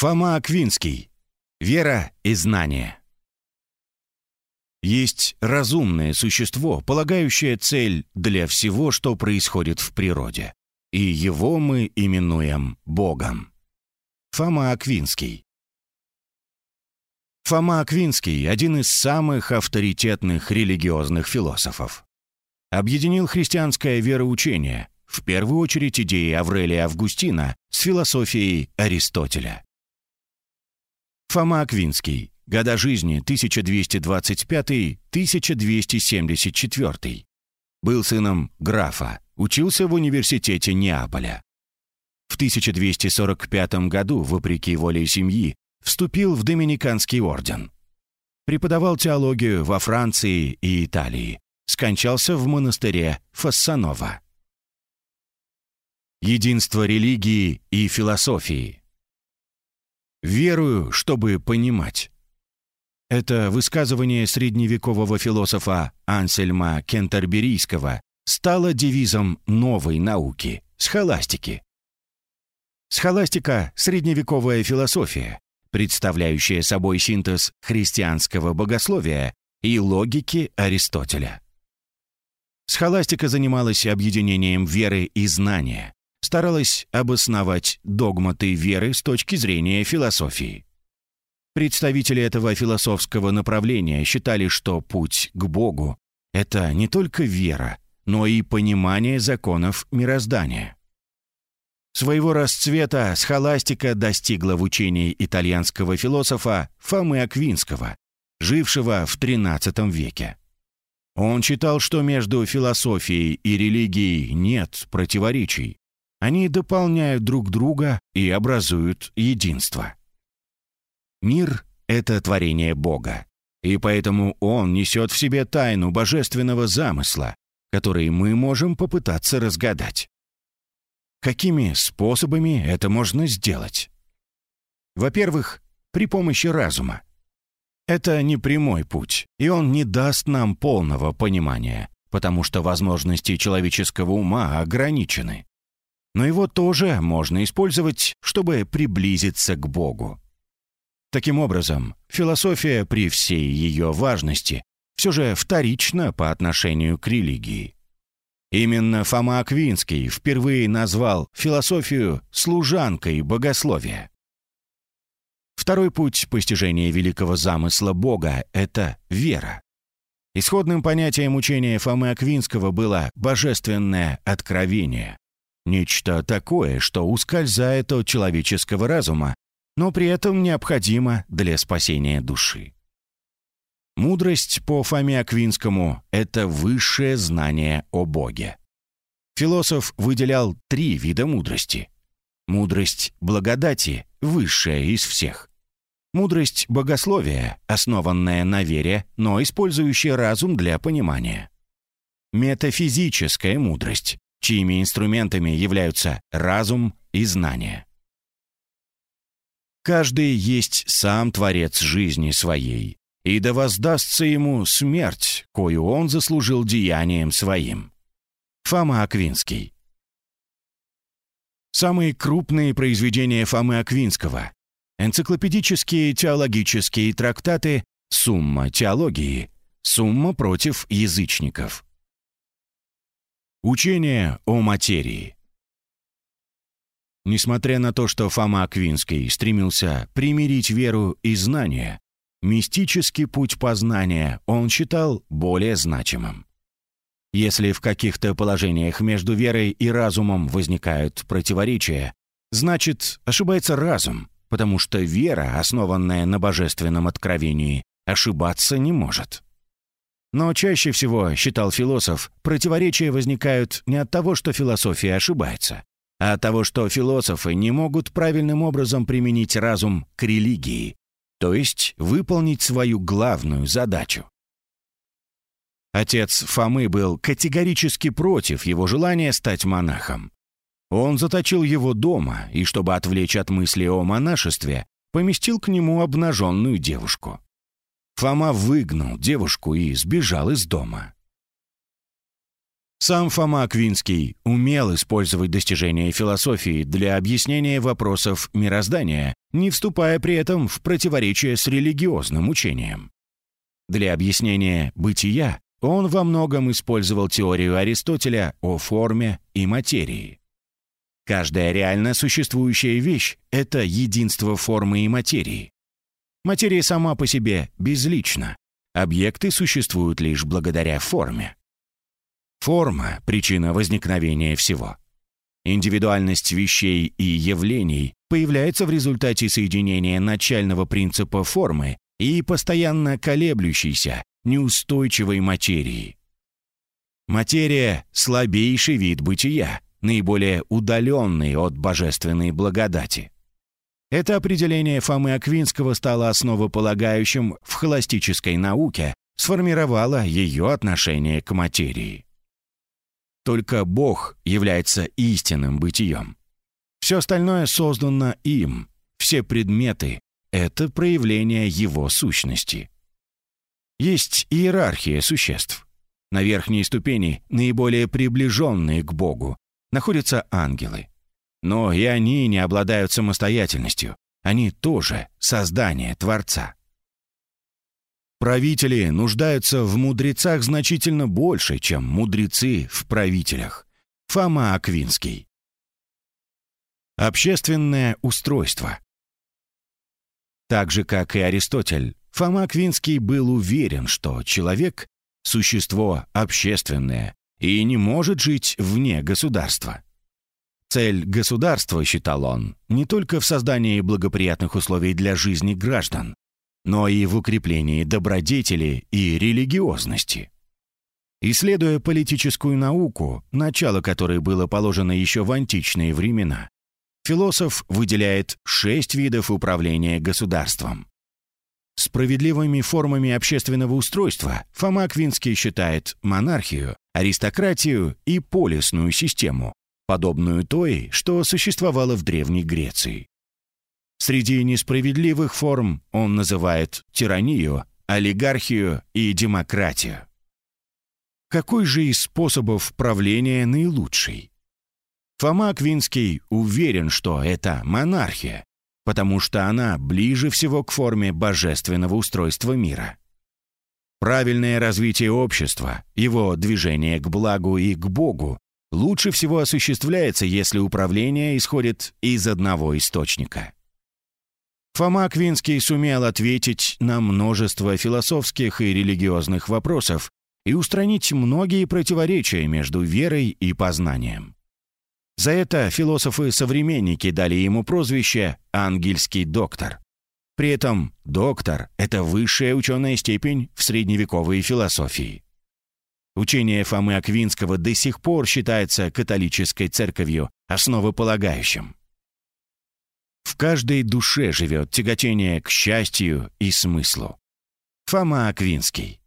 Фома Аквинский. Вера и знание. Есть разумное существо, полагающее цель для всего, что происходит в природе. И его мы именуем Богом. Фома Аквинский. Фома Аквинский – один из самых авторитетных религиозных философов. Объединил христианское вероучение, в первую очередь идеи Аврелия Августина с философией Аристотеля. Фома Аквинский. Года жизни 1225-1274. Был сыном графа, учился в университете Неаполя. В 1245 году, вопреки воле семьи, вступил в Доминиканский орден. Преподавал теологию во Франции и Италии. Скончался в монастыре Фассанова. Единство религии и философии – Верую, чтобы понимать. Это высказывание средневекового философа Ансельма Кентерберийского стало девизом новой науки – схоластики. Схоластика – средневековая философия, представляющая собой синтез христианского богословия и логики Аристотеля. Схоластика занималась объединением веры и знания, старалась обосновать догматы веры с точки зрения философии. Представители этого философского направления считали, что путь к Богу — это не только вера, но и понимание законов мироздания. Своего расцвета схоластика достигла в учении итальянского философа Фомы Аквинского, жившего в XIII веке. Он считал, что между философией и религией нет противоречий, они дополняют друг друга и образуют единство. Мир — это творение Бога, и поэтому он несет в себе тайну божественного замысла, который мы можем попытаться разгадать. Какими способами это можно сделать? Во-первых, при помощи разума. Это не прямой путь, и он не даст нам полного понимания, потому что возможности человеческого ума ограничены но его тоже можно использовать, чтобы приблизиться к Богу. Таким образом, философия при всей ее важности все же вторична по отношению к религии. Именно Фома Аквинский впервые назвал философию «служанкой богословия». Второй путь постижения великого замысла Бога — это вера. Исходным понятием учения Фомы Аквинского было божественное откровение. Нечто такое, что ускользает от человеческого разума, но при этом необходимо для спасения души. Мудрость по Фоме Аквинскому — это высшее знание о Боге. Философ выделял три вида мудрости. Мудрость благодати — высшая из всех. Мудрость богословия, основанная на вере, но использующая разум для понимания. Метафизическая мудрость, чьими инструментами являются разум и знание. Каждый есть сам творец жизни своей, и да воздастся ему смерть, кою он заслужил деянием своим. Фома Аквинский Самые крупные произведения Фомы Аквинского – энциклопедические теологические трактаты «Сумма теологии», «Сумма против язычников», Учение о материи. Несмотря на то, что Фома Аквинский стремился примирить веру и знания, мистический путь познания он считал более значимым. Если в каких-то положениях между верой и разумом возникают противоречия, значит, ошибается разум, потому что вера, основанная на божественном откровении, ошибаться не может. Но чаще всего, считал философ, противоречия возникают не от того, что философия ошибается, а от того, что философы не могут правильным образом применить разум к религии, то есть выполнить свою главную задачу. Отец Фомы был категорически против его желания стать монахом. Он заточил его дома и, чтобы отвлечь от мысли о монашестве, поместил к нему обнаженную девушку. Фома выгнал девушку и сбежал из дома. Сам Фома Аквинский умел использовать достижения философии для объяснения вопросов мироздания не вступая при этом в противоречие с религиозным учением. Для объяснения бытия он во многом использовал теорию Аристотеля о форме и материи. Каждая реально существующая вещь — это единство формы и материи. Материя сама по себе безлична. Объекты существуют лишь благодаря форме. Форма — причина возникновения всего. Индивидуальность вещей и явлений появляется в результате соединения начального принципа формы и постоянно колеблющейся, неустойчивой материи. Материя — слабейший вид бытия, наиболее удаленный от божественной благодати. Это определение Фомы Аквинского стало основополагающим в холостической науке, сформировало ее отношение к материи. Только Бог является истинным бытием. Все остальное создано им, все предметы — это проявление его сущности. Есть иерархия существ. На верхней ступени, наиболее приближенные к Богу, находятся ангелы. Но и они не обладают самостоятельностью. Они тоже создание Творца. Правители нуждаются в мудрецах значительно больше, чем мудрецы в правителях. Фома Аквинский. Общественное устройство. Так же, как и Аристотель, Фома Аквинский был уверен, что человек – существо общественное и не может жить вне государства. Цель государства, считал он, не только в создании благоприятных условий для жизни граждан, но и в укреплении добродетели и религиозности. Исследуя политическую науку, начало которой было положено еще в античные времена, философ выделяет шесть видов управления государством. Справедливыми формами общественного устройства Фома Квинский считает монархию, аристократию и полисную систему, подобную той, что существовала в Древней Греции. Среди несправедливых форм он называет тиранию, олигархию и демократию. Какой же из способов правления наилучший? Фома Квинский уверен, что это монархия, потому что она ближе всего к форме божественного устройства мира. Правильное развитие общества, его движение к благу и к Богу лучше всего осуществляется, если управление исходит из одного источника. Фома Квинский сумел ответить на множество философских и религиозных вопросов и устранить многие противоречия между верой и познанием. За это философы-современники дали ему прозвище «ангельский доктор». При этом доктор — это высшая ученая степень в средневековой философии. Учение Фомы Аквинского до сих пор считается католической церковью основополагающим. В каждой душе живет тяготение к счастью и смыслу. Фома Аквинский.